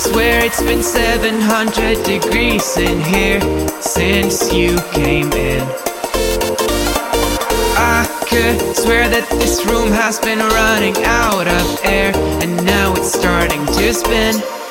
swear it's been 700 degrees in here since you came in. I could swear that this room has been running out of air, and now it's starting to spin.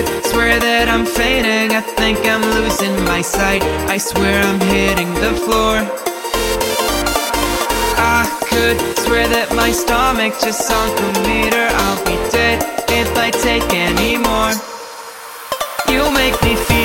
I Swear that I'm fading, I think I'm losing my sight. I swear I'm hitting the floor. I could swear that my stomach just sunk a meter. I'll be dead if I take any more. You make me feel.